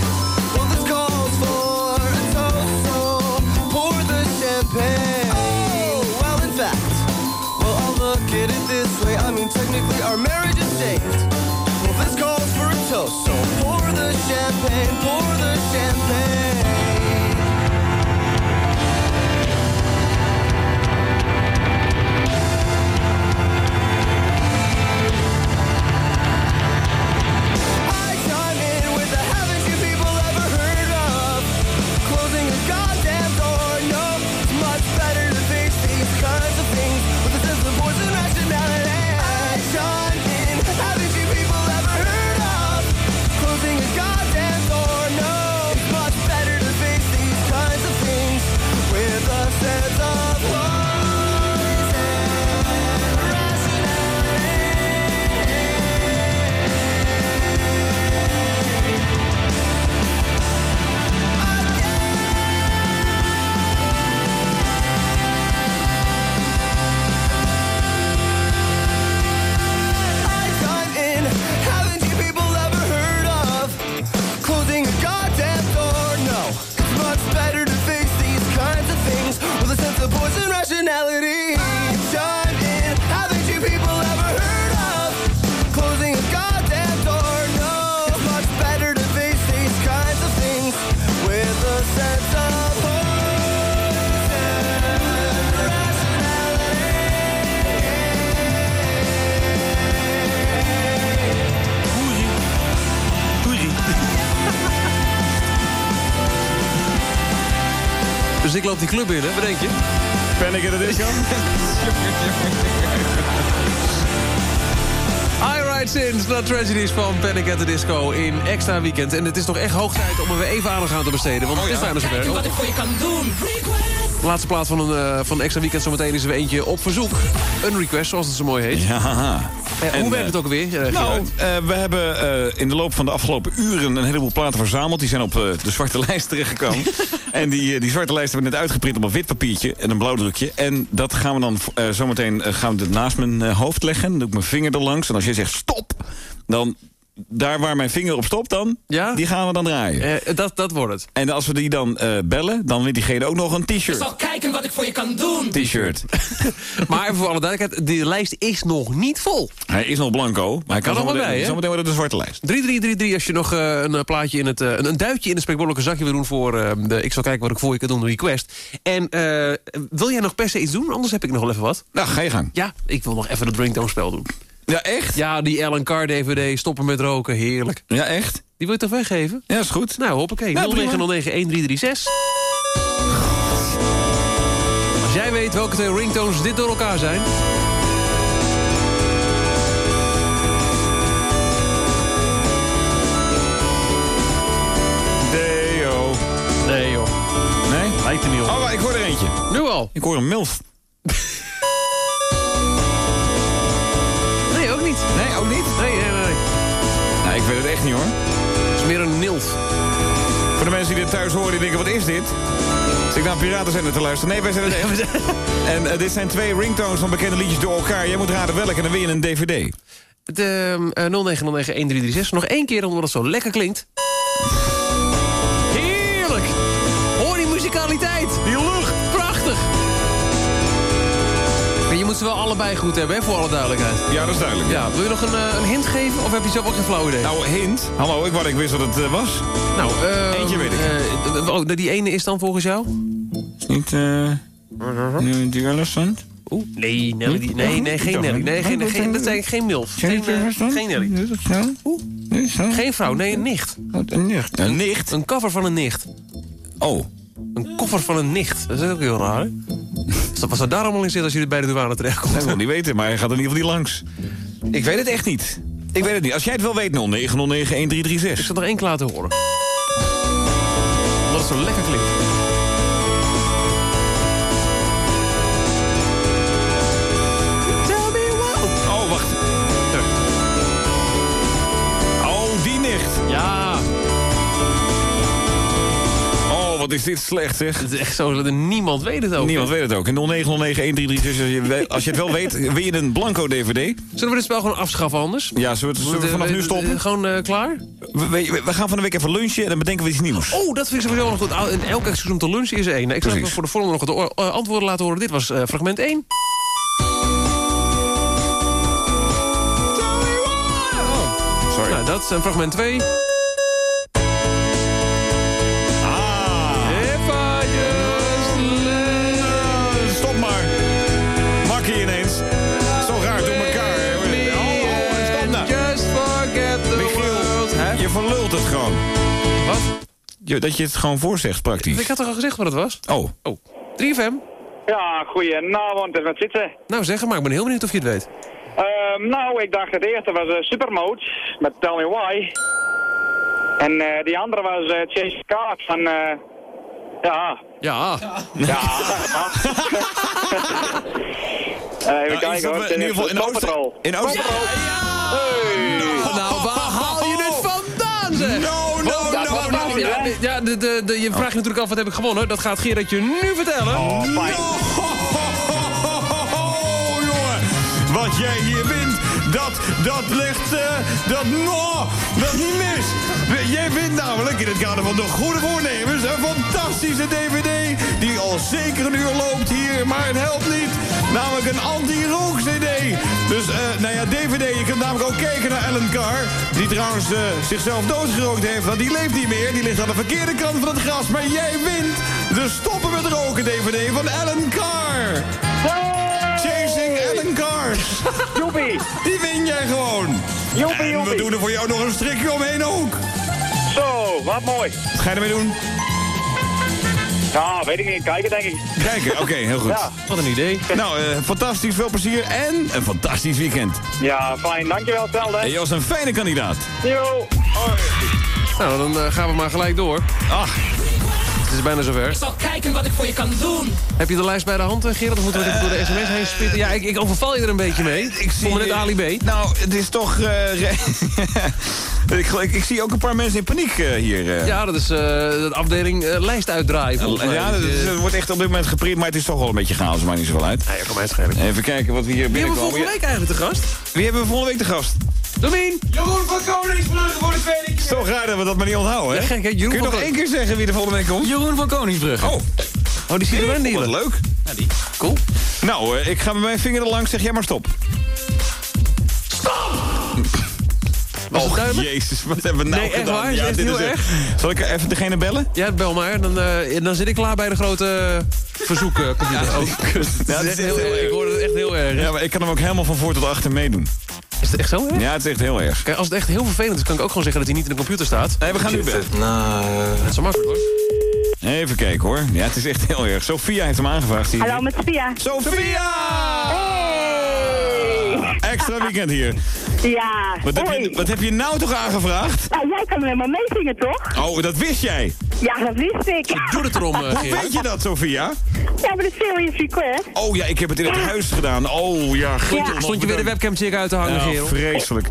Dus ik loop die club binnen, wat denk je? Panic at the Disco? [LAUGHS] I Ride Sins, Not Tragedies van Panic at the Disco in extra weekend. En het is toch echt hoog tijd om er weer even aandacht aan te besteden. Want het is bijna zover. Wat ik voor je kan doen. De laatste plaat van een eh, van extra weekend zometeen is er weer eentje op verzoek. Een request, zoals het zo mooi heet. Ja. Eh, hoe werkt het ook weer? eh, Nou, eh, we hebben eh, in de loop van de afgelopen uren een heleboel platen verzameld. Die zijn op eh, de zwarte [LAUGHS] lijst terechtgekomen. [LAUGHS] en die, eh, die zwarte lijst hebben we net uitgeprint op een wit papiertje en een blauwdrukje. En dat gaan we dan eh, zometeen eh, gaan we naast mijn eh, hoofd leggen. Dan doe ik mijn vinger er langs. En als je zegt stop, dan daar waar mijn vinger op stopt dan, die gaan we dan draaien. Eh, dat, dat wordt het. En als we die dan eh, bellen, dan wint diegene ook nog een t-shirt. zal kijken wat ik voor je kan doen. T-shirt. [LAUGHS] Maar even voor alle duidelijkheid, de lijst is nog niet vol. Hij is nog blanco, maar hij kan, Kan er zometeen- bij, zometeen wordt het een zwarte lijst. 3333 als je nog eh, een plaatje in het... een, een duitje in het spekbollelijke zakje wil doen voor eh, de... Ik zal kijken wat ik voor je kan doen, de request. En eh, wil jij nog per se iets doen? Anders heb ik nog wel even wat. Nou, ga je gang. Ja, ik wil nog even het ringtone spel doen. Ja, echt? Ja, die Ellen Carr DVD, stoppen met roken, heerlijk. Ja, echt? Die wil je toch weggeven? Ja, is goed. Nou, hoppakee. Ja, prima. 0909-1336. Als jij weet welke twee ringtones dit door elkaar zijn... Deo. Nee, joh. Nee? Lijkt er niet op. Oh, ik hoor er eentje. Nu al? Ik hoor een MILF. [LAUGHS] ik weet het echt niet hoor. Het is meer een nilf. Voor de mensen die dit thuis horen, die denken, wat is dit? Zit ik naar piratenzender te luisteren? Nee, wij zijn [LAUGHS] het echt. En eh, dit zijn twee ringtones van bekende liedjes door elkaar. Jij moet raden welke en dan win je een dvd. De uh, 0909-1336. Nog één keer omdat het zo lekker klinkt. Wel allebei goed hebben, hè, voor alle duidelijkheid. Ja, dat is duidelijk. Ja, wil je nog een, eh, een hint geven? Of heb je zelf ook geen flauw idee? Nou, hint. Hallo, ik wou dat ik wist wat het eh, was. Nou, eh, Eentje weet ik. eh, oh, die ene is dan volgens jou? Is niet, eh... die elephant? Oeh, nee, Nelly, die, nee, nee, geen Nelly. Nee, geen, geen, dat zijn geen milf. Geen, geen Nelly. Oeh, geen vrouw, nee, een nicht. Een nicht. Een nicht? Een cover van een nicht. Oh. Een koffer van een nicht. Dat is ook heel raar, hè? Dus Wat zou daar allemaal in zitten als je bij de douane terechtkomt? Dat wil niet weten, maar hij gaat in ieder geval niet langs. Ik weet het echt niet. Ik weet het niet. Als jij het wel weet, 0909-1336. Ik zal nog één keer laten horen. Omdat het zo lekker klinkt. Wat is dit slecht, zeg. Het is echt zo dat niemand weet het ook. Niemand weet het ook. En 0909-1336, als je, het wel weet, win je een blanco DVD. Zullen we dit spel gewoon afschaffen anders? Ja, zullen we, het- zullen we vanaf nu stoppen? Gewoon eh, klaar? We, we- we gaan van de week even lunchen en dan bedenken we iets nieuws. Oh, dat vind ik sowieso nog goed. In elke seizoen om te lunchen is er één. Nou, ik zal voor de volgende nog het eh, antwoorden laten horen. Dit was eh, fragment 1. Sorry. Nou, dat is een fragment 2. Verlult het gewoon. Wat? Je, dat je het gewoon voorzegt, praktisch. Ik had toch al gezegd wat het was? Oh. Oh. 3FM? Ja, goedenavond, wat zit ze? Nou zeg maar, ik ben heel benieuwd of je het weet. Ehm, nou, ik dacht het eerste was uh, Supermode met Tell Me Why. En eh, die andere was eh Chase Card van... eh ja, Ja. ja. [LAUGHS] Eh, even Nou, kijken hoor. in ieder geval in Patrol. in Oosten- Ja, de- de, de, je vraagt je natuurlijk af wat heb ik gewonnen. Dat gaat Gerard je nu vertellen. Oh, fijn. Oh, jongen. Wat jij hier wint, dat, dat ligt, eh, dat, no, dat niet mis. Jij wint namelijk in het kader van de goede voornemens een fantastische DVD die al zeker een uur loopt hier, maar het helpt niet. Namelijk een anti-rook CD. Dus, eh, nou ja, DVD. Je kunt namelijk ook kijken naar Ellen Carr. Die trouwens eh, zichzelf doodgerookt heeft, want die leeft niet meer. Die ligt aan de verkeerde kant van het gras. Maar jij wint de Stoppen met Roken DVD van Ellen Carr. Ellen Cars. Joepie. Die win jij gewoon. Joepie, En we joepie. doen er voor jou nog een strikje omheen ook. Zo, wat mooi. Wat ga je ermee doen? Ja, weet ik niet. Kijken, denk ik. Kijken, oké, heel goed. Ja. Wat een idee. Nou, eh, fantastisch, veel plezier en een fantastisch weekend. Ja, fijn. Dankjewel, hetzelfde. En je was een fijne kandidaat. Yo. Nou, dan eh, gaan we maar gelijk door. Ach. Het is bijna zover. Ik zal kijken wat ik voor je kan doen. Heb je de lijst bij de hand, eh, Gerard? Of moeten we even door de sms heen spitten? Ja, ik, ik overval je er een beetje mee. Ik zie me net Ali B. Nou, het is toch... eh, [LAUGHS] ik, ik, ik zie ook een paar mensen in paniek eh, hier. eh. Ja, dat is eh, de afdeling lijst uitdraaien. Ja, dat is- wordt echt op dit moment geprint, maar het is toch wel een beetje chaos, maakt niet zoveel uit. ja, kom uit schelen. Even kijken wat we hier Wie hebben we binnenkomen. volgende week eigenlijk te gast? Wie hebben we volgende week te gast? Domien! Jeroen van Koningsbrugge voor de tweede keer. Zo raar dat we dat maar niet onthouden, hè? Ja, gek, hè? Jeroen Kun je nog één keer zeggen wie er volgende week komt? Jeroen van Koningsbrugge. Oh, Oh, die zit er wel niet. wat leuk. Ja, die. Cool. Nou, eh, ik ga met mijn vinger er langs, zeg jij maar stop. Was het Och, duidelijk? jezus, wat hebben we nou Nee, echt gedaan? waar? Is het heel echt- erg? Zal ik even degene bellen? Ja, bel maar. Dan, eh, dan zit ik klaar bij de grote verzoekcomputer. Ja, oh. [LAUGHS] Ja, is ik hoorde het echt heel erg. Ja, maar ik kan hem ook helemaal van voor tot achter meedoen. Is het echt zo erg? Ja, het is echt heel erg. Kijk, als het echt heel vervelend is, kan ik ook gewoon zeggen dat hij niet in de computer staat. Nee, we gaan nu bellen. Dat is zo makkelijk hoor. Even kijken hoor. Ja, het is echt heel erg. Sophia heeft hem aangevraagd. je. Hallo met Sophia. Sophia! Extra weekend hier. Ja, Wat heb, je, wat heb je nou toch aangevraagd? Nou, jij kan helemaal meezingen, toch? Oh, dat wist jij. Ja, dat wist ik. Doe het erom, [LAUGHS] eh, Hoe Gerard. weet je dat, Sophia? Ja, maar de serious request. Oh ja, ik heb het in het huis gedaan. Oh ja, goed. Ja. Stond je weer de webcam check uit te hangen, Ja, Gerard? vreselijk.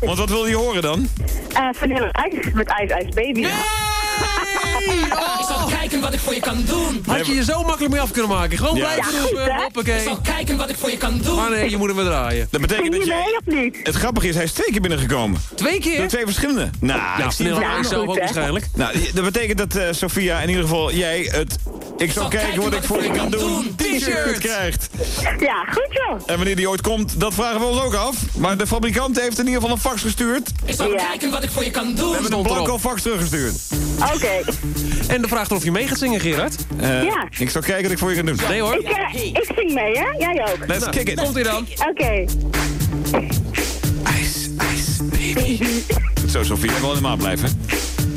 Want wat wilde je horen dan? Eh Vanilla Ice met Ice Ice Baby. Ik zal kijken wat ik voor je kan doen. Had je je zo makkelijk mee af kunnen maken? Gewoon Ja. blijven Ja, roepen, goed? Ik zal kijken wat ik voor je kan doen. Maar nee, je moet hem weer draaien. Dat betekent dat je mee of niet? Het grappige is, hij is twee keer binnengekomen. Twee keer? Door twee verschillende. Nou, Ja, ik zie zelf goed, ook hè? waarschijnlijk. Nou, dat betekent dat eh Sophia, in ieder geval jij, het... Ik zal kijken wat ik voor je kan doen. T-shirt krijgt. Ja, goed zo. En wanneer die ooit komt, dat vragen we ons ook af. Maar de fabrikant heeft in ieder geval een fax gestuurd. Ik zal Ja. kijken wat ik voor je kan We doen. hebben een blanco fax teruggestuurd. Oké. En de vraag of je mee gaat zingen, Gerard? Eh, Ja. Ik zal kijken wat ik voor je kan doen. Nee hoor. Ik, eh, ik zing mee, hè? Jij ook. Let's kick it. Komt hij dan? Oké. Ice, ice, baby. [LAUGHS] Zo, in de maat blijven.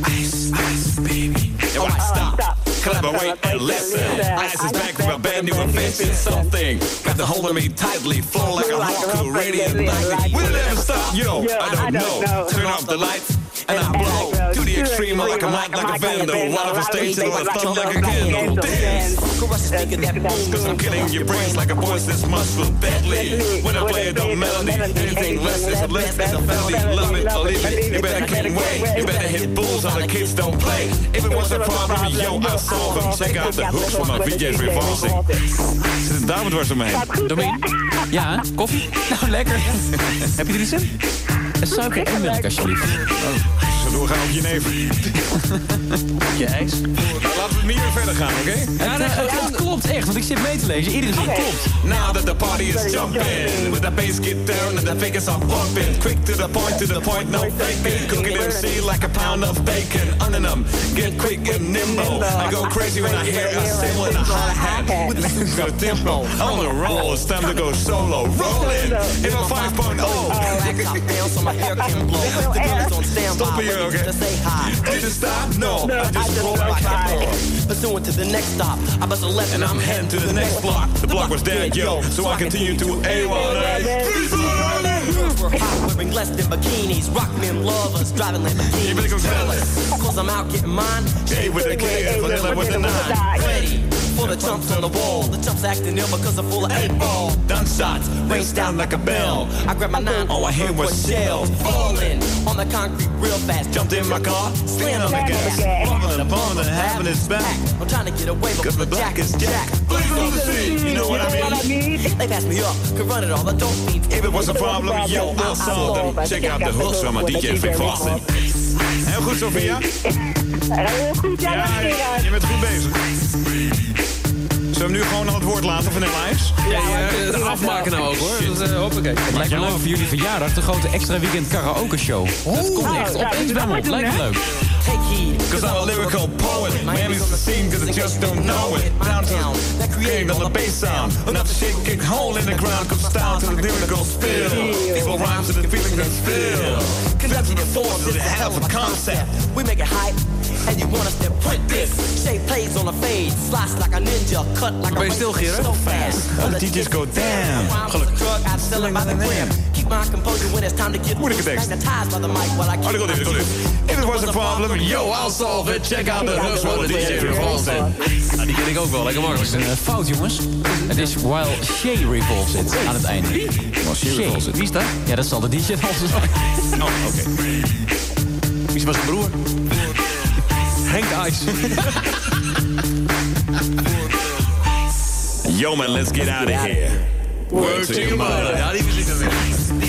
Ice, ice, baby. Yeah, why stop? Collaborate and listen. Ice is back with a brand new invention. Something got the hold of me tightly. Flow like a hawk, radiant nightly. Will it ever stop? Yo, I don't know. Turn off the lights. And I blow to the extreme like a mic, like a vandal. Up a stage till I stun like a candle. Dance. Cause I'm killing your brains like a poisonous muscle, deadly. When I play the melody, anything less is a less than a felony. Love it or leave it. You better can't wait. You better hit bulls on the kids don't play. If it was a problem, yo, I solve them. Check out the hooks from my VJ's revolving. Zit een dame dwars omheen. Domien? Ja, koffie? [LAUGHS] Nou, lekker. Heb je er iets in? Een suiker en melk, alsjeblieft. Zo doorgaan op je neven. Je ijs. Laten we meer verder gaan, oké? Ja, nee, het klopt echt, want ik zit mee te lezen. Iedere zin klopt. Now that the party is jumping, with the bass get down and the fingers are bumping. Quick to the point, to the point, no faking. Cooking MC like a pound of bacon. Under them, get quick and nimble. I go crazy when I hear a cymbal and a hi hat with a super tempo. I'm on a roll, it's time to go solo. Rolling in a 5.0. Stop here, okay? Did it stop? No, I just roll my capo. Pursuing to the next stop, I bust a left And I'm heading to the next block. The block was dead, yo, so I continue to A1A. We're hot, wearing less than bikinis, rock men lovers, driving Lamborghinis. jealous, cause I'm out getting mine. J with a K and vanilla with a nine. Ready for the chumps on the wall. The chumps acting ill because I'm full of eight ball. Done shots, rings down like a bell. I grab my nine, All I hear was shells. falling on the concrete real fast. Jumped in my car, slammed on the gas. Bumping and bumping and having his back. I'm trying to get away, but Cause the black is Jack. Blazing on the scene, you know what I mean? They pass me up, could run it all, I don't need If it was a problem, yo, I'll solve them. Check out the hooks from my DJ Vic Boston. Heel goed, Sophia. Heel goed, jij Ja, was je, je bent goed bezig. Zullen we hem nu gewoon aan het woord laten van de lijst? Ja, ja, de afmaken nou ook hoor. Dus, uh, hoppakee. Het lijkt me leuk voor jullie verjaardag, de grote extra weekend karaoke show. Dat komt echt opeens bij me op, lijkt me leuk. Cause I'm a lyrical poet. Miami's the scene cause I just don't know it. Downtown, that creating on the bass sound. Enough to shake, kick hole in the ground. Comes down to the lyrical spill. People rhymes to the feelings and feel. Cause that's the force of the hell of a concept. We make it hype, and you want us to print this. Shape plays on a fade, slice like a ninja, cut like a Ben je stil, razor, Gerard? so fast. [LAUGHS] De DJ's go damn. Gelukkig. Drug, I sell it by the gram. Keep my composure when it's time to get Moeilijke tekst. Magnetized by the mic while I Oh, keep daar komt komt ie. If it was a problem, yo, I'll solve it. Check out the hooks van de DJ Revolve. Ja, die ken ik ook wel, lekker makkelijk. Het is een eh, fout, jongens. Het is While Shay Revolves It aan het einde. Wie? Shay Revolves It. Wie is dat? Ja, dat zal de DJ [LAUGHS] zijn. Oh, oké. Wie was zijn broer? Henk Ice. Yo man, let's get out of here. Word to your mother. Ja, die muziek dan weer.